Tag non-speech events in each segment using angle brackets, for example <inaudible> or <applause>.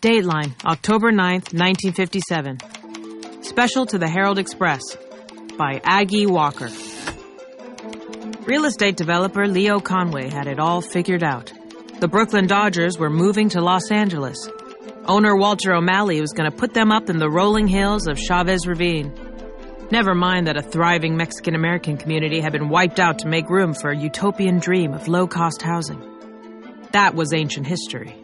Dateline, October 9th, 1957. Special to the Herald Express by Aggie Walker. Real estate developer Leo Conway had it all figured out. The Brooklyn Dodgers were moving to Los Angeles. Owner Walter O'Malley was going to put them up in the rolling hills of Chavez Ravine. Never mind that a thriving Mexican American community had been wiped out to make room for a utopian dream of low cost housing. That was ancient history.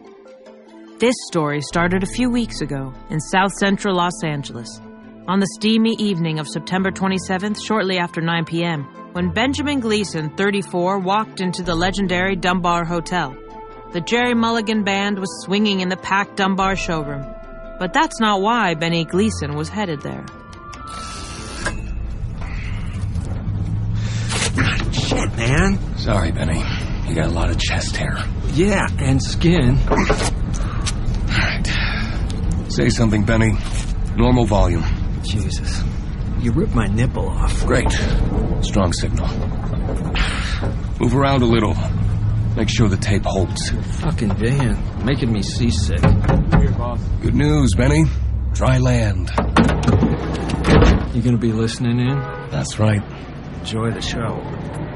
This story started a few weeks ago in south central Los Angeles, on the steamy evening of September 27th, shortly after 9 p.m., when Benjamin Gleason, 34, walked into the legendary Dunbar Hotel. The Gerry Mulligan Band was swinging in the packed Dunbar showroom. But that's not why Benny Gleason was headed there. Shit, man. Sorry, Benny. You got a lot of chest hair. Yeah, and skin. Say something, Benny. Normal volume. Jesus. You ripped my nipple off. Great. Strong signal. Move around a little. Make sure the tape holds. Fucking van. Making me seasick. Good news, Benny. Dry land. You gonna be listening in? That's right. Enjoy the show.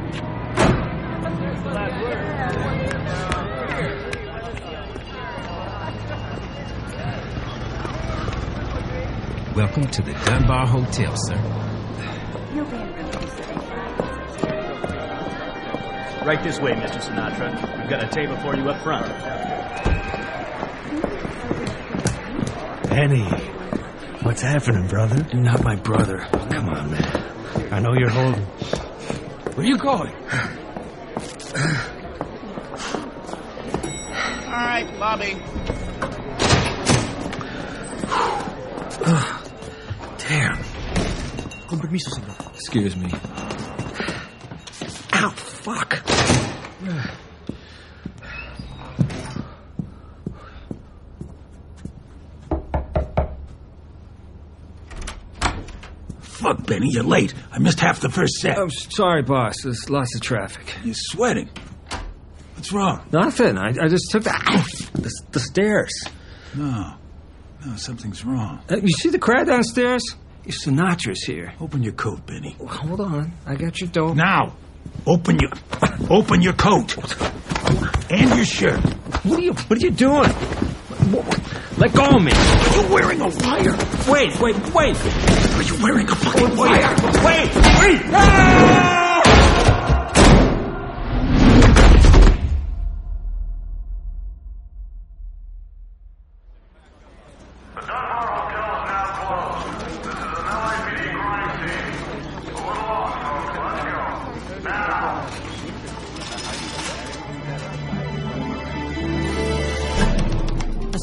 Welcome to the Dunbar Hotel, sir. Right this way, Mr. Sinatra. We've got a table for you up front. Benny, what's happening, brother? Not my brother. Come on, man. I know you're holding. Where you going? All right, lobby. Con permiso, señor. Excuse me. Ow, fuck. Fuck, Benny, you're late. I missed half the first set. I'm sorry, boss. There's lots of traffic. You're sweating. What's wrong? Nothing. I, I just took the, <coughs> the the stairs. No. No, something's wrong. Uh, you see the crowd downstairs? Sinatra's here. Open your coat, Benny. Hold on. I got your dope. Now! Open your open your coat. And your shirt. What are you What are you doing? Let go of me. You're wearing a wire. Wait, wait, wait. Are you wearing a fucking wire? Wait, wait. A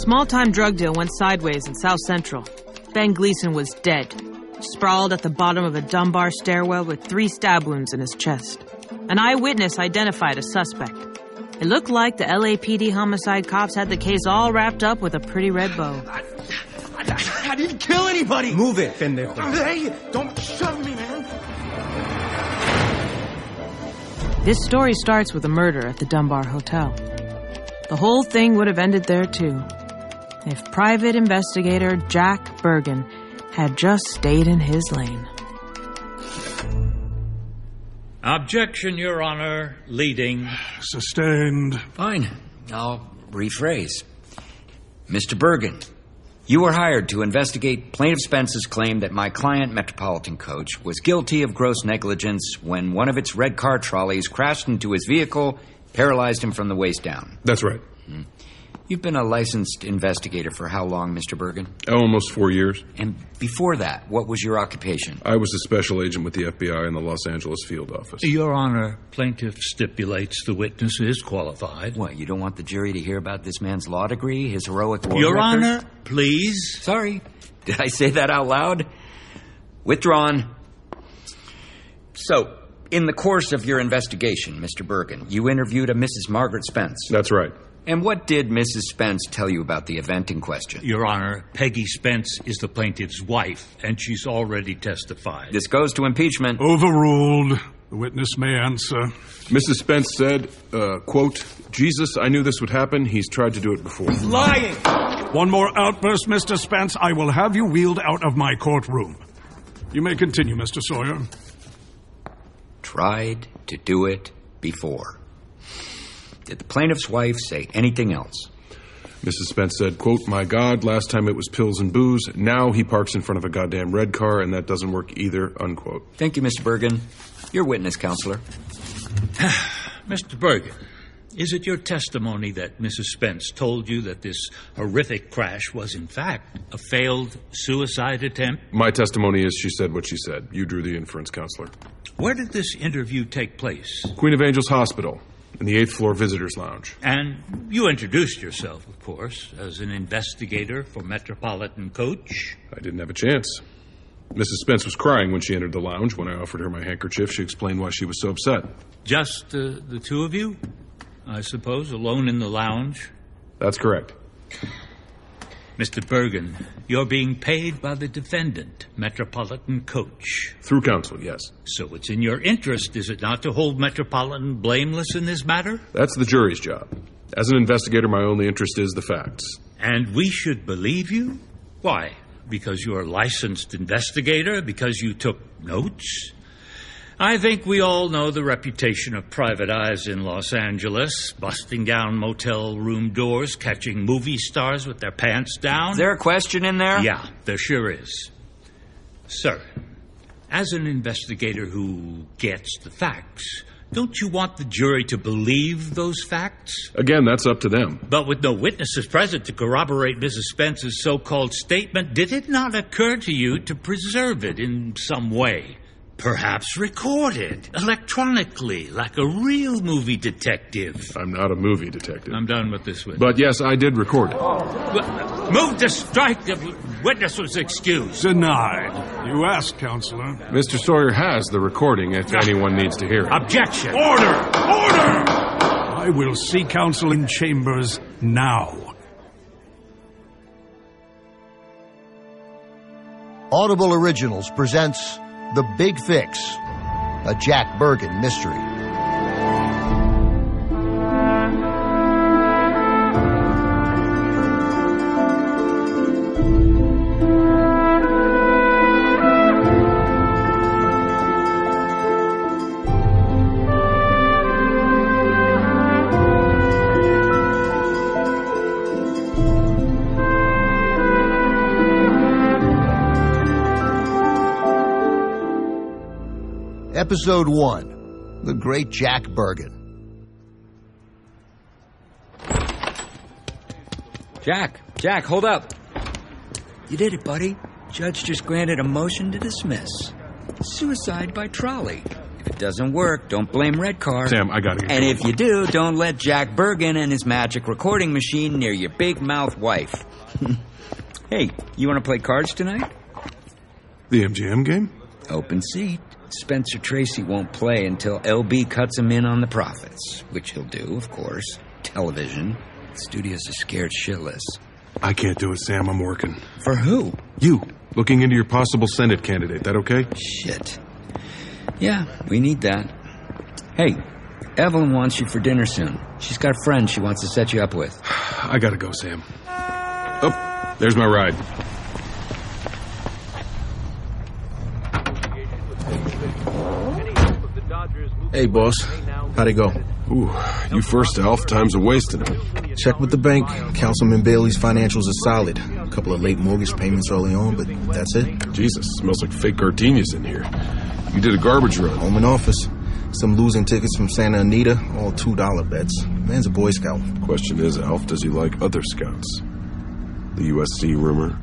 small time drug deal went sideways in South Central. Ben Gleason was dead, sprawled at the bottom of a Dunbar stairwell with three stab wounds in his chest. An eyewitness identified a suspect. It looked like the LAPD homicide cops had the case all wrapped up with a pretty red bow. I didn't kill anybody. Move it, pendejo. Hey, don't shove me, man. This story starts with a murder at the Dunbar Hotel. The whole thing would have ended there, too, if private investigator Jack Bergen had just stayed in his lane. Objection, Your Honor. Leading. Sustained. Fine. I'll rephrase. Mr. Bergen, you were hired to investigate Plaintiff Spence's claim that my client, Metropolitan Coach, was guilty of gross negligence when one of its red car trolleys crashed into his vehicle, paralyzed him from the waist down. That's right. You've been a licensed investigator for how long, Mr. Bergen? Oh, almost four years. And before that, what was your occupation? I was a special agent with the FBI in the Los Angeles field office. Your Honor, plaintiff stipulates the witness is qualified. What, you don't want the jury to hear about this man's law degree, his heroic war Your record? Honor, please. Sorry. Did I say that out loud? Withdrawn. So, in the course of your investigation, Mr. Bergen, you interviewed a Mrs. Margaret Spence. That's right. And what did Mrs. Spence tell you about the event in question? Your Honor, Peggy Spence is the plaintiff's wife, and she's already testified. This goes to impeachment. Overruled. The witness may answer. Mrs. Spence said, uh, quote, Jesus, I knew this would happen. He's tried to do it before. He's Lying. One more outburst, Mr. Spence. I will have you wheeled out of my courtroom. You may continue, Mr. Sawyer. Tried to do it before. Did the plaintiff's wife say anything else? Mrs. Spence said, quote, My God, last time it was pills and booze. Now he parks in front of a goddamn red car, and that doesn't work either, unquote. Thank you, Mr. Bergen. Your witness, counselor. <sighs> Mr. Bergen, is it your testimony that Mrs. Spence told you that this horrific crash was, in fact, a failed suicide attempt? My testimony is she said what she said. You drew the inference, counselor. Where did this interview take place? Queen of Angels Hospital, in the eighth floor visitors lounge. And you introduced yourself, of course, as an investigator for Metropolitan Coach. I didn't have a chance. Mrs. Spence was crying when she entered the lounge. When I offered her my handkerchief, she explained why she was so upset. Just uh, the two of you, I suppose, alone in the lounge? That's correct. Mr. Bergen, you're being paid by the defendant, Metropolitan Coach. Through counsel, yes. So it's in your interest, is it not, to hold Metropolitan blameless in this matter? That's the jury's job. As an investigator, my only interest is the facts. And we should believe you? Why? Because you're a licensed investigator? Because you took notes? I think we all know the reputation of private eyes in Los Angeles, busting down motel room doors, catching movie stars with their pants down. Is there a question in there? Yeah, there sure is. Sir, as an investigator who gets the facts, don't you want the jury to believe those facts? Again, that's up to them. But with no witnesses present to corroborate Mrs. Spence's so called statement, did it not occur to you to preserve it in some way? Perhaps recorded electronically, like a real movie detective. I'm not a movie detective. I'm done with this witness. But yes, I did record it. Move to strike. The witness was excused. Denied. You asked, counselor. Mr. Sawyer has the recording if anyone needs to hear it. Objection. Order! Order! I will see counsel in chambers now. Audible Originals presents The Big Fix, a Jack Bergen mystery. Episode 1 The Great Jack Bergen. Jack, Jack, hold up. You did it, buddy. Judge just granted a motion to dismiss. Suicide by trolley. If it doesn't work, don't blame Red Car. Sam, I gotta get And going. if you do, don't let Jack Bergen and his magic recording machine near your big mouth wife. <laughs> hey, you want to play cards tonight? The MGM game? Open seat. Spencer Tracy won't play until LB cuts him in on the profits, which he'll do, of course. Television. Studios are scared shitless. I can't do it, Sam. I'm working. For who? You. Looking into your possible Senate candidate. That okay? Shit. Yeah, we need that. Hey, Evelyn wants you for dinner soon. She's got friends she wants to set you up with. <sighs> I gotta go, Sam. Oh, there's my ride. Hey, boss. How'd it go? Ooh, you first, Alf. Time's a wasting. Check with the bank. Councilman Bailey's financials are solid. A couple of late mortgage payments early on, but that's it. Jesus, smells like fake gardenias in here. You did a garbage run. Home and office. Some losing tickets from Santa Anita, all $2 bets. Man's a Boy Scout. Question is, Alf, does he like other scouts? The USC rumor.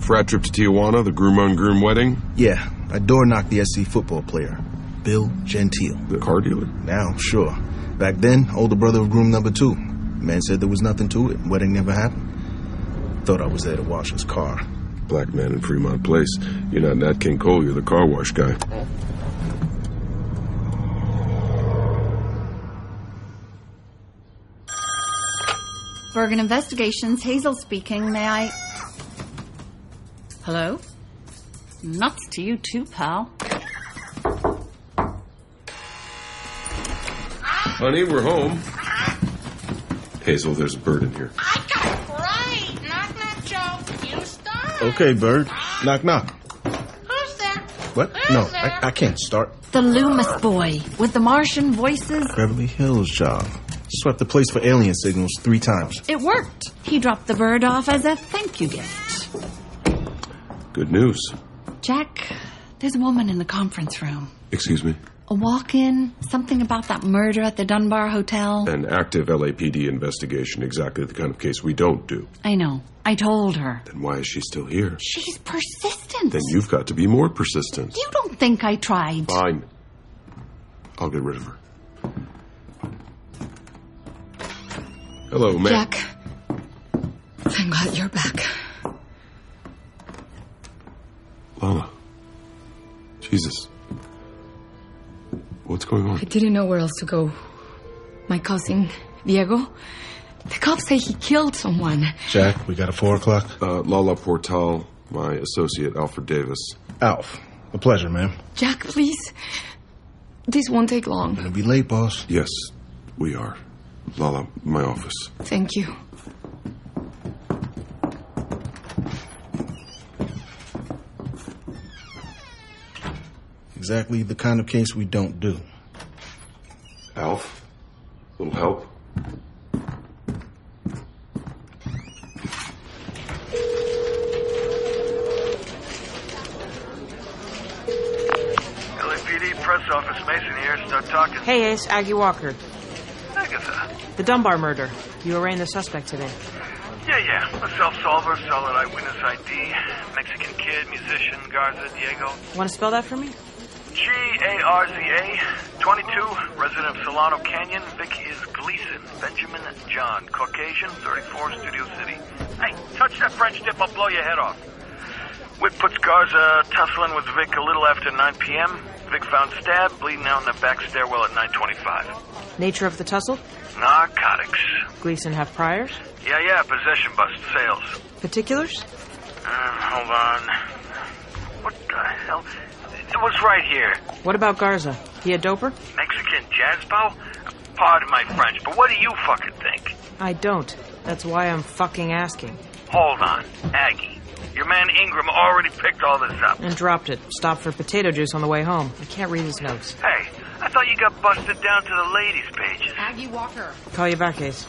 Frat trip to Tijuana, the groom on groom wedding, Yeah, I door knocked the SC football player, Bill Gentile. the car dealer. Now, sure. Back then, older brother of groom number two. Man said there was nothing to it. Wedding never happened. Thought I was there to wash his car. Black man in Fremont Place. You're not Nat King Cole, you're the car wash guy. Bergen Investigations, Hazel speaking. May I. Hello? Nuts to you, too, pal. Honey, we're home. Hazel, there's a bird in here. I got it right. Knock, knock. Job. You start. Okay, Bird. Knock, knock. Who's there? What? No, I, I can't start. The Loomis boy with the Martian voices. Beverly Hills job. Swept the place for alien signals three times. It worked. He dropped the bird off as a thank you gift. Good news. Jack, there's a woman in the conference room. Excuse me. A walk in, something about that murder at the Dunbar Hotel. An active LAPD investigation, exactly the kind of case we don't do. I know. I told her. Then why is she still here? She's persistent. Then you've got to be more persistent. You don't think I tried. Fine. I'll get rid of her. Hello, ma'am. Jack. Thank God you're back. Lala. Jesus. What's going on? I didn't know where else to go. My cousin, Diego, the cops say he killed someone. Jack, we got a four o'clock. Uh, Lala Portal, my associate, Alfred Davis. Alf, a pleasure, ma'am. Jack, please. This won't take long. Gonna be late, boss. Yes, we are. Lala, my office. Thank you. Exactly the kind of case we don't do. Alf, little help? LAPD press office, Mason here. Start talking. Hey, Ace, Aggie Walker. Agatha. The Dunbar murder. You arraigned the suspect today. Yeah, yeah. A self-solver, solid eyewitness ID, Mexican kid, musician, Garza, Diego. Want to spell that for me? G-A-R-Z-A, 22, resident of Solano Canyon. Vic is Gleason. Benjamin John, Caucasian, 34, Studio City. Hey, touch that French dip, I'll blow your head off. Wick puts Garza tussling with Vic a little after 9 p.m. Vic found stabbed, bleeding out in the back stairwell at 9.25. Nature of the tussle? Narcotics. Gleason have priors? Yeah, yeah, possession bust, sales. Particulars? Uh, hold on. What the hell? It was right here. What about Garza? He a doper? Mexican jazz bow? Pardon my French, but what do you fucking think? I don't. That's why I'm fucking asking. Hold on, Aggie. Your man Ingram already picked all this up. And dropped it. Stopped for potato juice on the way home. I can't read his notes. Hey, I thought you got busted down to the ladies' pages. Aggie Walker. Call you back, Ace.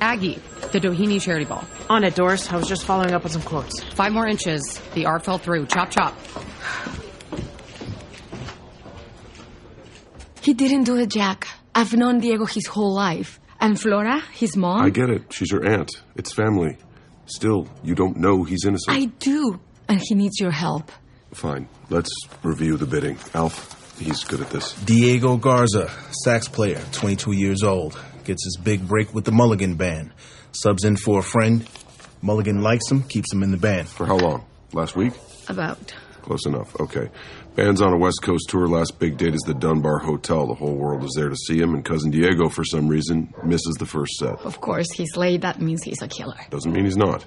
Aggie, the Doheny charity ball. On it, Doris. I was just following up on some quotes. Five more inches. The R fell through. Chop, chop. He didn't do it, Jack. I've known Diego his whole life. And Flora, his mom. I get it. She's your aunt. It's family. Still, you don't know he's innocent. I do. And he needs your help. Fine. Let's review the bidding. Alf, he's good at this. Diego Garza, sax player, 22 years old. Gets his big break with the Mulligan Band. Subs in for a friend. Mulligan likes him, keeps him in the band. For how long? Last week? About. Close enough. Okay. Band's on a West Coast tour. Last big date is the Dunbar Hotel. The whole world is there to see him, and cousin Diego, for some reason, misses the first set. Of course, he's late. That means he's a killer. Doesn't mean he's not.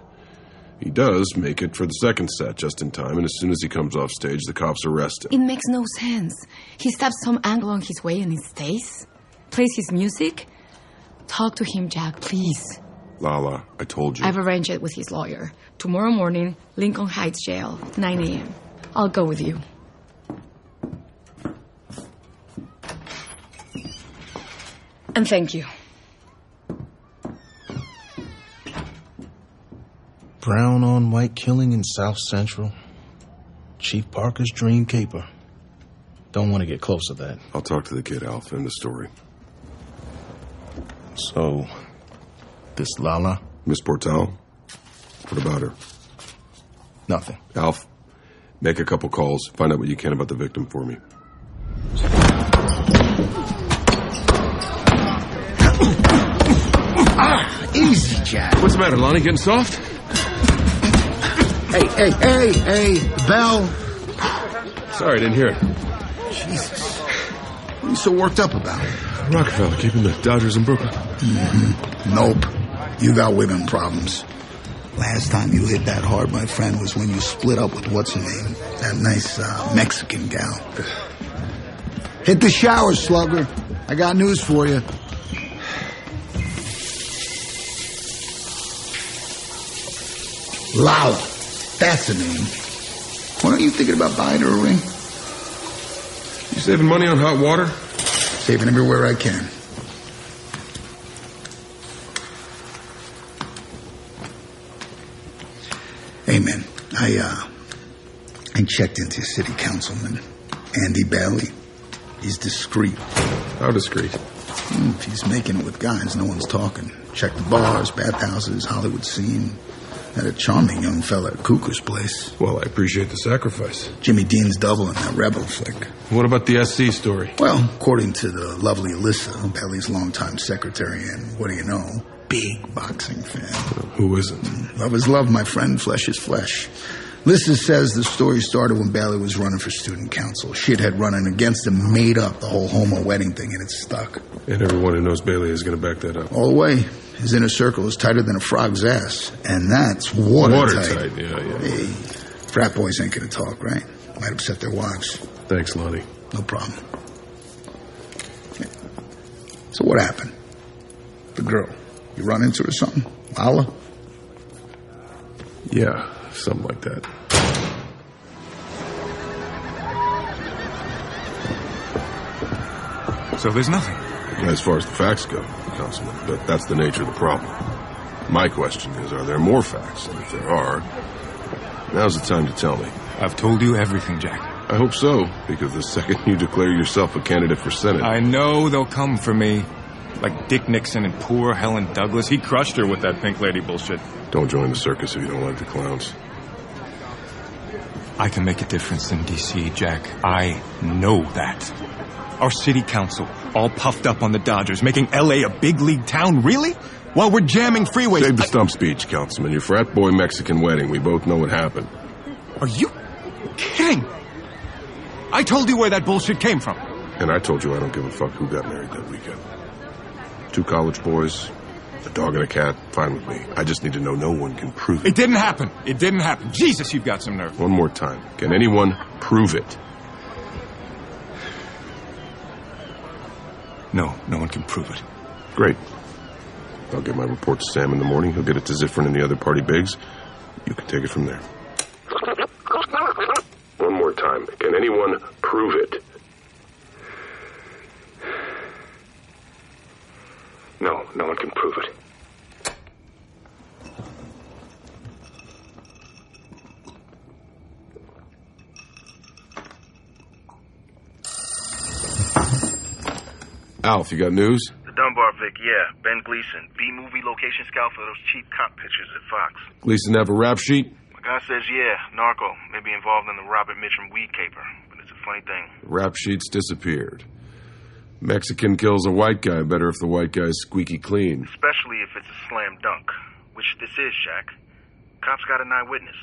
He does make it for the second set just in time, and as soon as he comes off stage, the cops arrest him. It makes no sense. He stabs some angle on his way and he stays. Plays his music. Talk to him, Jack, please. Lala, I told you. I've arranged it with his lawyer. Tomorrow morning, Lincoln Heights Jail, 9 a.m. I'll go with you. And thank you. Brown on white killing in South Central. Chief Parker's dream caper. Don't want to get close to that. I'll talk to the kid, Alf, and the story. So, this Lala? Miss Portal? What about her? Nothing. Alf, make a couple calls. Find out what you can about the victim for me. Ah, <coughs> easy, Jack. What's the matter, Lonnie? Getting soft? Hey, hey, hey, hey, Bell. Sorry, I didn't hear it. Jesus. What are you so worked up about? Rockefeller keeping the Dodgers in Brooklyn. Mm-hmm. Nope. You got women problems. Last time you hit that hard, my friend, was when you split up with what's her name? That nice uh, Mexican gal. Hit the shower, slugger. I got news for you. Lala. that's a name. When aren't you thinking about buying her a ring? You saving money on hot water? Saving everywhere I can. I, uh, I checked into city councilman Andy Bailey. He's discreet. How discreet? Hmm, if he's making it with guys, no one's talking. Check the bars, bathhouses, Hollywood scene. Had a charming young fella at Cuckoo's place. Well, I appreciate the sacrifice. Jimmy Dean's double in that rebel flick. What about the SC story? Well, according to the lovely Alyssa, Bailey's longtime secretary, and what do you know, big boxing fan. Who isn't? Love is love, my friend. Flesh is flesh. Lissa says the story started when Bailey was running for student council. Shithead running against him made up the whole homo wedding thing, and it stuck. And everyone who knows Bailey is going to back that up. All the way. His inner circle is tighter than a frog's ass, and that's watertight. Watertight, yeah, yeah. Hey, frat boys ain't gonna talk, right? Might upset their wives. Thanks, Lonnie. No problem. So what happened? The girl. You run into her or something? Lala? Yeah, something like that. So there's nothing. As far as the facts go, Councilman, but that's the nature of the problem. My question is, are there more facts? And if there are, now's the time to tell me. I've told you everything, Jack. I hope so, because the <laughs> second you declare yourself a candidate for Senate, I know they'll come for me. Like Dick Nixon and poor Helen Douglas. He crushed her with that pink lady bullshit. don't join the circus if you don't like the clowns. I can make a difference in D.C., Jack. I know that. Our city council, all puffed up on the Dodgers, making L.A. a big league town, really? While we're jamming freeways. Save the stump speech, Councilman. Your frat boy Mexican wedding. We both know what happened. Are you kidding? I told you where that bullshit came from. And I told you I don't give a fuck who got married that weekend. Two college boys, a dog and a cat, fine with me. I just need to know no one can prove it. It didn't happen. It didn't happen. Jesus, you've got some nerve. One more time. Can anyone prove it? No, no one can prove it. Great. I'll get my report to Sam in the morning. He'll get it to Ziffren and the other party bigs. You can take it from there. One more time. Can anyone prove it? No, no one can prove it. Alf, you got news? The Dunbar Vic, yeah. Ben Gleason, B movie location scout for those cheap cop pictures at Fox. Gleason have a rap sheet? My guy says, yeah, narco, maybe involved in the Robert Mitchum weed caper. But it's a funny thing. Rap sheets disappeared. Mexican kills a white guy. Better if the white guy's squeaky clean. Especially if it's a slam dunk. Which this is, Jack. Cops got an eyewitness.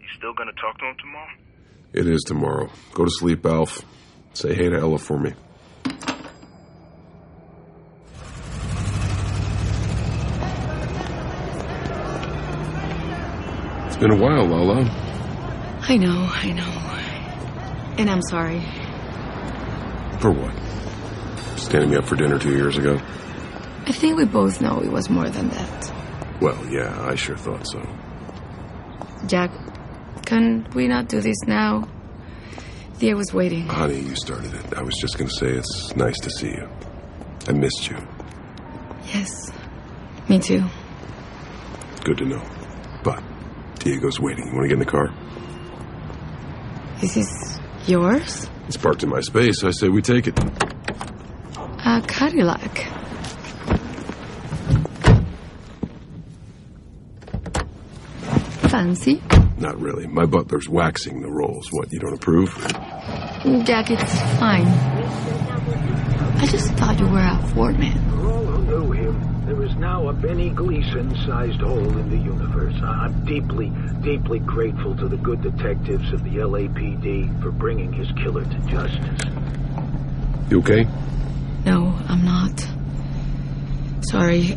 You still gonna talk to him tomorrow? It is tomorrow. Go to sleep, Alf. Say hey to Ella for me. It's been a while, Lala. I know, I know. And I'm sorry. For what? Standing me up for dinner two years ago? I think we both know it was more than that. Well, yeah, I sure thought so. Jack, can we not do this now? Thea was waiting. Honey, you started it. I was just going to say it's nice to see you. I missed you. Yes, me too. Good to know. But Diego's waiting. You want to get in the car? This is this yours? It's parked in my space. I say we take it. A Cadillac. Fancy? Not really. My butler's waxing the rolls. What, you don't approve? Jack, it's fine. I just thought you were a Ford man. For all who knew him, there is now a Benny Gleason-sized hole in the universe. I'm deeply, deeply grateful to the good detectives of the LAPD for bringing his killer to justice. You okay? No, I'm not. Sorry.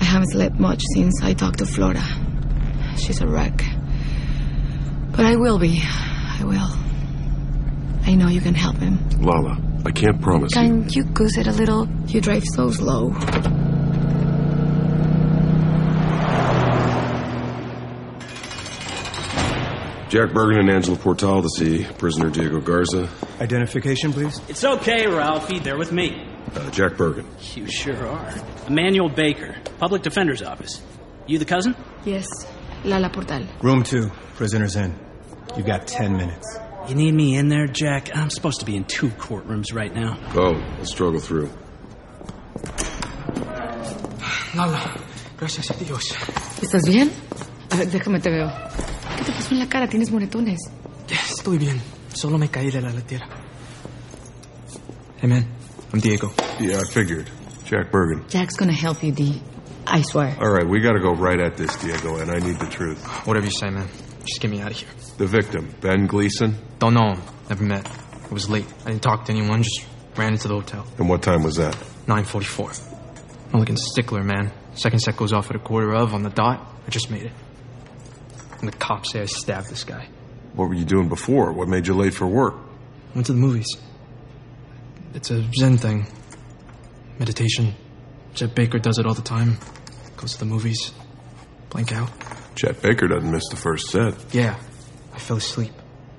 I haven't slept much since I talked to Flora. She's a wreck. But I will be. I will. I know you can help him. Lala, I can't promise you. Can you goose it a little? You drive so slow. Jack Bergen and Angela Portal to see prisoner Diego Garza. Identification, please. It's okay, Ralphie. They're with me. Uh, Jack Bergen. You sure are. Emmanuel Baker, Public Defender's Office. You the cousin? Yes, Lala Portal. Room two. Prisoners in. You've got ten minutes. You need me in there, Jack? I'm supposed to be in two courtrooms right now. Oh, let's struggle through. Lala, gracias a Dios. ¿Estás bien? A ver, déjame te veo. ¿Qué te pasó en la cara? Tienes moretones. Estoy bien. Solo me caí de la letera. Hey, man. I'm Diego. Yeah, I figured. Jack Bergen. Jack's gonna help you, D. I swear. All right, we gotta go right at this, Diego, and I need the truth. Whatever you say, man. Just get me out of here. The victim, Ben Gleason? Don't know him. Never met. It was late. I didn't talk to anyone. Just ran into the hotel. And what time was that? 9.44. Mulligan's stickler, man. Second set goes off at a quarter of on the dot. I just made it. And the cops say I stabbed this guy. What were you doing before? What made you late for work? Went to the movies. It's a Zen thing. Meditation. Chet Baker does it all the time. Goes to the movies. Blank out. Chet Baker doesn't miss the first set. Yeah. I fell asleep.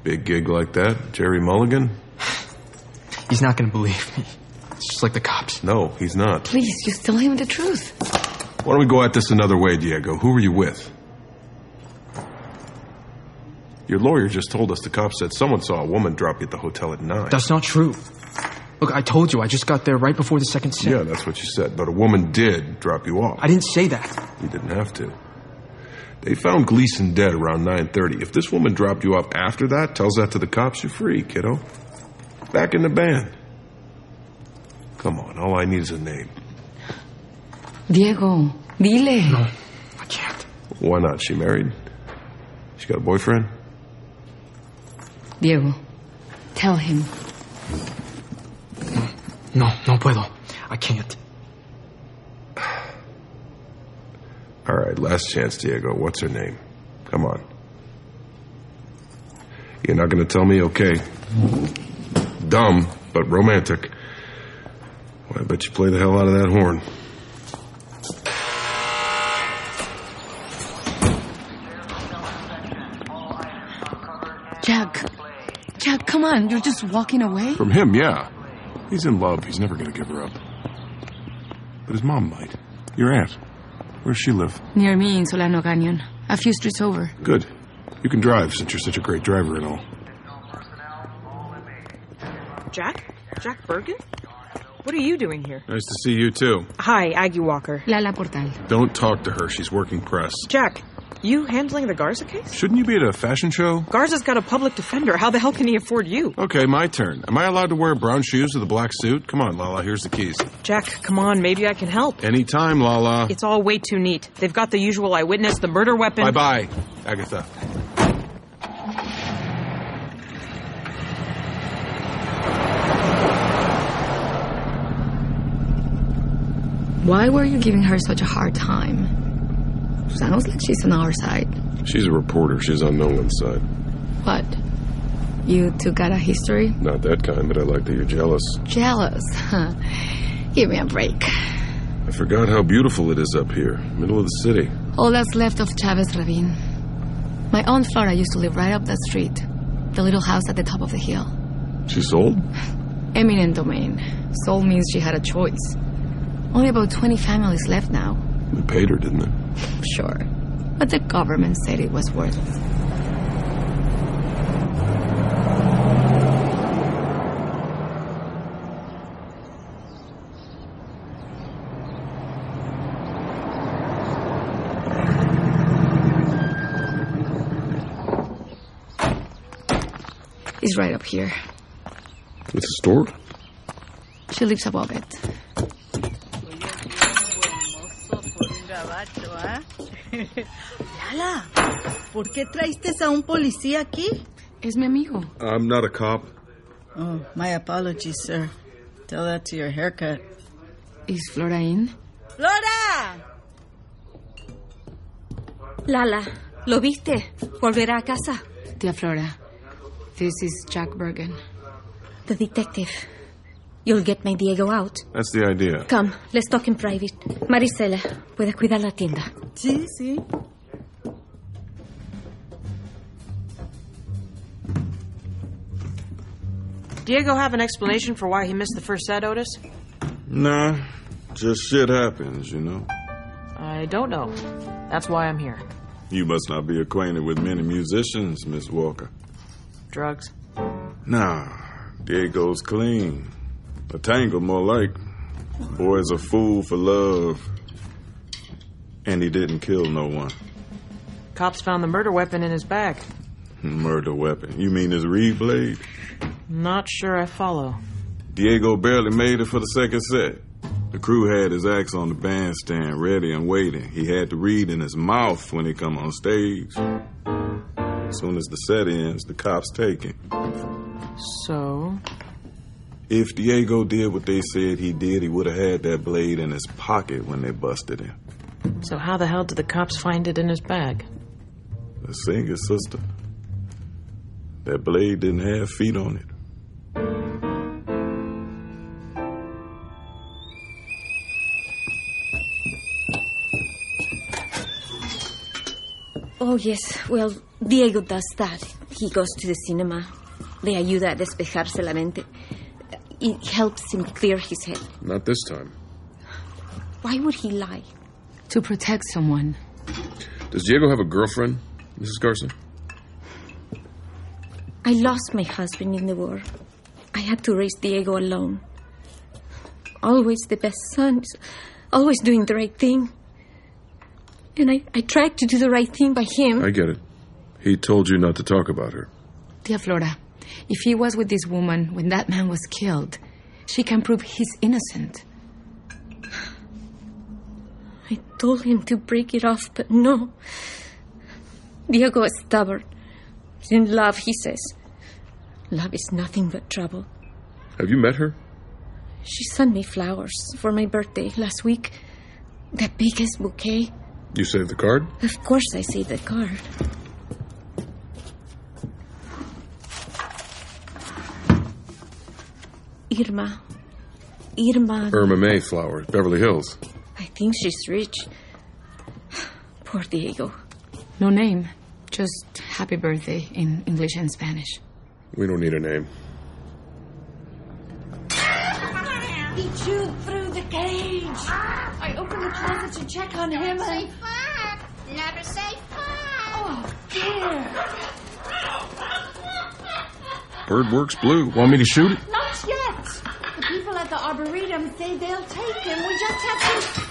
Big gig like that? Gerry Mulligan? <sighs> He's not gonna believe me. It's just like the cops. No, he's not. Please, just tell him the truth. Why don't we go at this another way, Diego? Who were you with? Your lawyer just told us the cops said someone saw a woman drop you at the hotel at nine. That's not true. Look, I told you, I just got there right before the second set. Yeah, that's what you said. But a woman did drop you off. I didn't say that. You didn't have to. They found Gleason dead around 9.30. If this woman dropped you off after that, tells that to the cops, you're free, kiddo. Back in the band. Come on, all I need is a name. Diego, dile. No, I can't. Why not? She married? She got a boyfriend? Diego, tell him. No, no puedo. I can't. All right, last chance, Diego. What's her name? Come on. You're not going to tell me? Okay. Dumb, but romantic. Well, I bet you play the hell out of that horn. Jack. Jack, come on. You're just walking away? From him, yeah. He's in love. He's never going to give her up. But his mom might. Your aunt. Where does she live? Near me in Solano Canyon. A few streets over. Good. You can drive since you're such a great driver and all. Jack? Jack Bergen? What are you doing here? Nice to see you, too. Hi, Aggie Walker. Lala Portal. Don't talk to her. She's working press. Jack, you handling the Garza case? Shouldn't you be at a fashion show? Garza's got a public defender. How the hell can he afford you? Okay, my turn. Am I allowed to wear brown shoes with a black suit? Come on, Lala. Here's the keys. Jack, come on. Maybe I can help. Anytime, Lala. It's all way too neat. They've got the usual eyewitness, the murder weapon. Bye bye, Agatha. Why were you giving her such a hard time? Sounds like she's on our side. She's a reporter. She's on no one's side. What? You two got a history? Not that kind, but I like that you're jealous. Jealous? Huh. <laughs> Give me a break. I forgot how beautiful it is up here, middle of the city. All that's left of Chavez Ravine. My aunt Flora used to live right up that street. The little house at the top of the hill. She sold? Eminent domain. Sold means she had a choice. Only about 20 families left now. They paid her, didn't they? Sure. But the government said it was worth it. It's right up here. It's a store? She lives above it. <laughs> Lala, ¿por qué traiste a un policía aquí? Es mi amigo. I'm not a cop. Oh, my apologies, sir. Tell that to your haircut. Is Flora in? ¡Flora! Lala, ¿lo viste? Volverá a casa. Tia Flora, this is Jack Bergen. The detective. You'll get my Diego out. That's the idea. Come, let's talk in private. Maricela, puede cuidar la tienda. Sí, sí. Diego have an explanation for why he missed the first set, Otis? Nah, just shit happens, you know. I don't know. That's why I'm here. You must not be acquainted with many musicians, Miss Walker. Drugs? Nah, Diego's clean. A tangle, more like. Boy's a fool for love. And he didn't kill no one. Cops found the murder weapon in his bag. Murder weapon. You mean his reed blade? Not sure I follow. Diego barely made it for the second set. The crew had his axe on the bandstand, ready and waiting. He had the reed in his mouth when he come on stage. As soon as the set ends, the cops take him. So? If Diego did what they said he did, he would have had that blade in his pocket when they busted him. So how the hell did the cops find it in his bag? The singer, sister. That blade didn't have feet on it. Oh, yes. Well, Diego does that. He goes to the cinema. Le ayuda a despejarse la mente. It helps him clear his head. Not this time. Why would he lie? To protect someone. Does Diego have a girlfriend, Mrs. Garza? I lost my husband in the war. I had to raise Diego alone. Always the best son, always doing the right thing. And I, I tried to do the right thing by him. I get it. He told you not to talk about her. Tia Flora, if he was with this woman when that man was killed, she can prove he's innocent. I told him to break it off, but no. Diego is stubborn. He's in love, he says. Love is nothing but trouble. Have you met her? She sent me flowers for my birthday last week. The biggest bouquet. You saved the card? Of course, I saved the card. Irma. Irma. Irma May Flower, Beverly Hills. I think she's rich. Poor Diego. No name. Just happy birthday in English and Spanish. We don't need a name. He chewed through the cage. Ah! I opened the closet to check on him Never and... say fuck. Never say fuck. Oh, dear. Bird works blue. Want me to shoot it? Not yet. The people at the Arboretum say they'll take him. We just have to...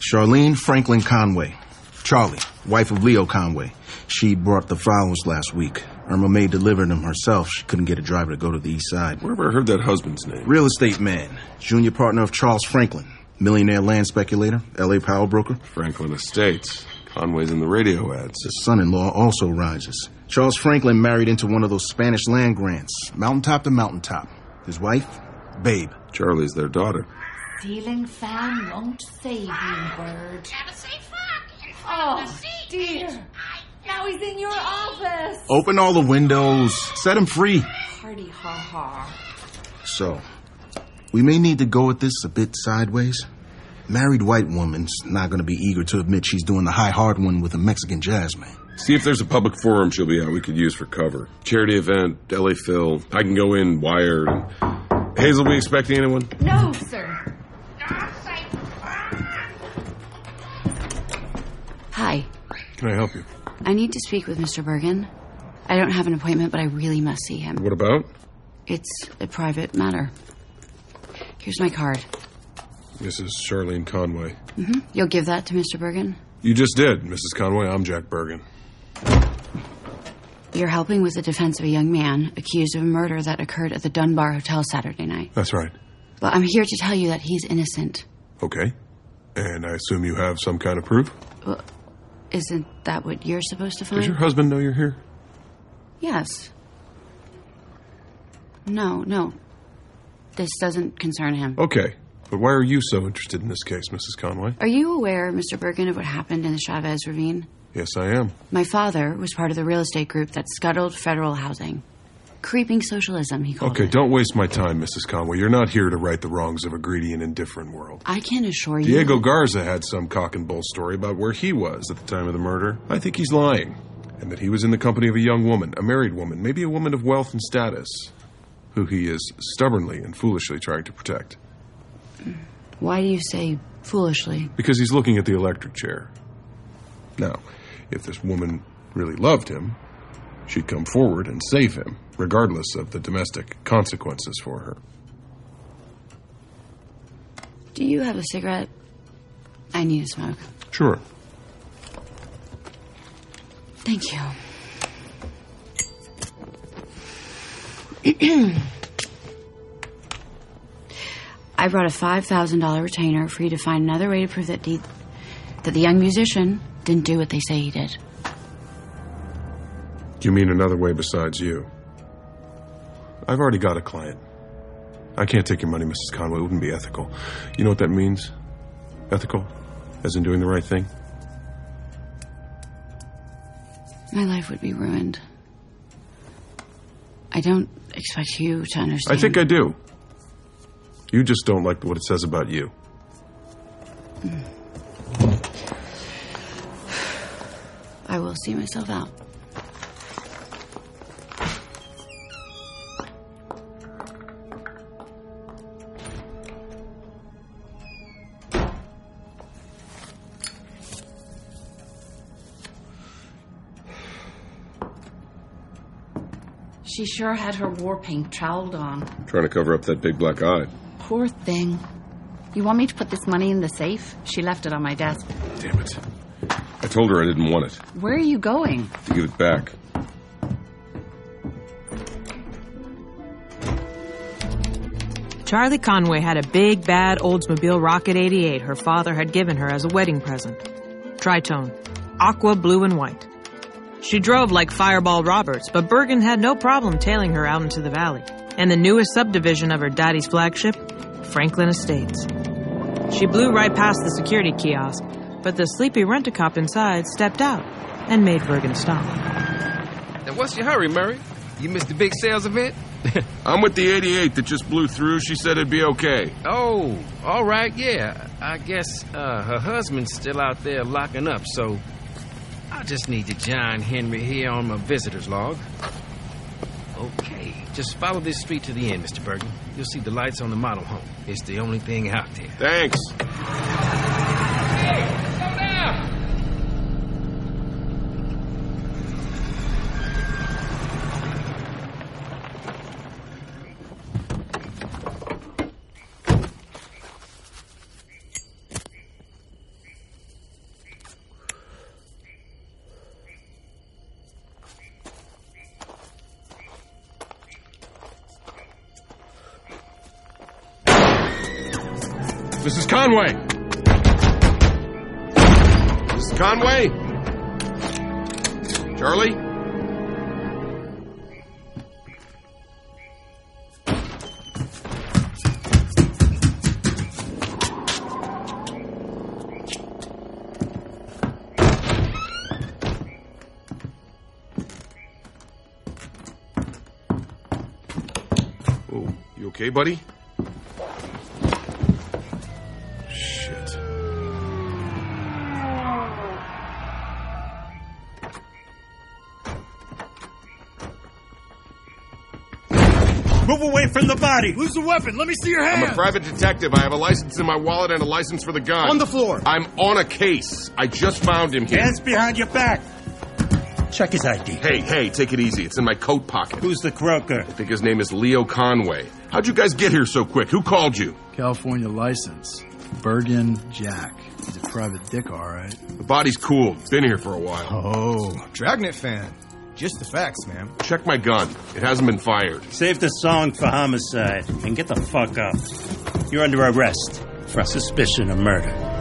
Charlene Franklin Conway. Charlie, wife of Leo Conway. She brought the flowers last week. Irma May delivered them herself. She couldn't get a driver to go to the east side. Wherever I heard that husband's name. Real estate man. Junior partner of Charles Franklin. Millionaire land speculator. L.A. power broker. Franklin Estates. Conway's in the radio ads. His son-in-law also rises. Charles Franklin married into one of those Spanish land grants. Mountaintop to mountaintop. His wife? Babe. Charlie's their daughter. Ceiling fan won't save you, Bird. Never say fuck. Oh, dear. Now he's in your office. Open all the windows. Set him free. Party ha ha. So, we may need to go at this a bit sideways. Married white woman's not going to be eager to admit she's doing the high hard one with a Mexican jazz man. See if there's a public forum she'll be at we could use for cover. Charity event, LA Phil. I can go in wired. And... Hazel, be expecting anyone? No, sir. Hi. Can I help you? I need to speak with Mr. Bergen. I don't have an appointment, but I really must see him. What about? It's a private matter. Here's my card. Mrs. Charlene Conway. hmm You'll give that to Mr. Bergen? You just did, Mrs. Conway. I'm Jack Bergen. You're helping with the defense of a young man accused of a murder that occurred at the Dunbar Hotel Saturday night. That's right. Well, I'm here to tell you that he's innocent. Okay. And I assume you have some kind of proof? Well, isn't that what you're supposed to find? Does your husband know you're here? Yes. No, no. This doesn't concern him. Okay. But why are you so interested in this case, Mrs. Conway? Are you aware, Mr. Bergen, of what happened in the Chavez Ravine? Yes, I am. My father was part of the real estate group that scuttled federal housing. Creeping socialism, he called Okay, it. Okay, don't waste my time, Mrs. Conway. You're not here to right the wrongs of a greedy and indifferent world. I can assure you. Diego Garza had some cock and bull story about where he was at the time of the murder. I think he's lying. And that he was in the company of a young woman, a married woman, maybe a woman of wealth and status. who he is stubbornly and foolishly trying to protect. Why do you say foolishly? Because he's looking at the electric chair. Now, if this woman really loved him, she'd come forward and save him, regardless of the domestic consequences for her. Do you have a cigarette? I need a smoke. Sure. Thank you. <clears throat> I brought a $5,000 retainer for you to find another way to prove that the, that the young musician didn't do what they say he did. You mean another way besides you? I've already got a client. I can't take your money, Mrs. Conway. It wouldn't be ethical. You know what that means? Ethical? As in doing the right thing? My life would be ruined. I don't expect you to understand. I think I do. You just don't like what it says about you. Hmm. I will see myself out. She sure had her war paint troweled on. Trying to cover up that big black eye. Poor thing. You want me to put this money in the safe? She left it on my desk. Damn it. I told her I didn't want it. Where are you going? To give it back. Charlie Conway had a big, bad Oldsmobile Rocket 88 her father had given her as a wedding present. Tritone, aqua, blue, and white. She drove like Fireball Roberts, but Bergen had no problem tailing her out into the valley and the newest subdivision of her daddy's flagship, Franklin Estates. She blew right past the security kiosk, but the sleepy rent-a-cop inside stepped out and made Bergen stop. Now, what's your hurry, Murray? You missed the big sales event? <laughs> I'm with the 88 that just blew through. She said it'd be okay. Oh, all right, yeah. I guess uh, her husband's still out there locking up, so I just need you, John Henry, here on my visitor's log. Okay, just follow this street to the end, Mr. Bergen. You'll see the lights on the model home. It's the only thing out there. Thanks. Okay, buddy? Shit. Move away from the body. Lose the weapon. Let me see your hand. I'm a private detective. I have a license in my wallet and a license for the gun. On the floor. I'm on a case. I just found him here. Hands behind your back. Check his ID. Hey, hey, take it easy. It's in my coat pocket. Who's the croaker? I think his name is Leo Conway. How'd you guys get here so quick? Who called you? California license. Bergen Jack. He's a private dick, all right. The body's cool. Been here for a while. Oh, Dragnet fan. Just the facts, man. Check my gun. It hasn't been fired. Save the song for homicide and get the fuck up. You're under arrest for suspicion of murder.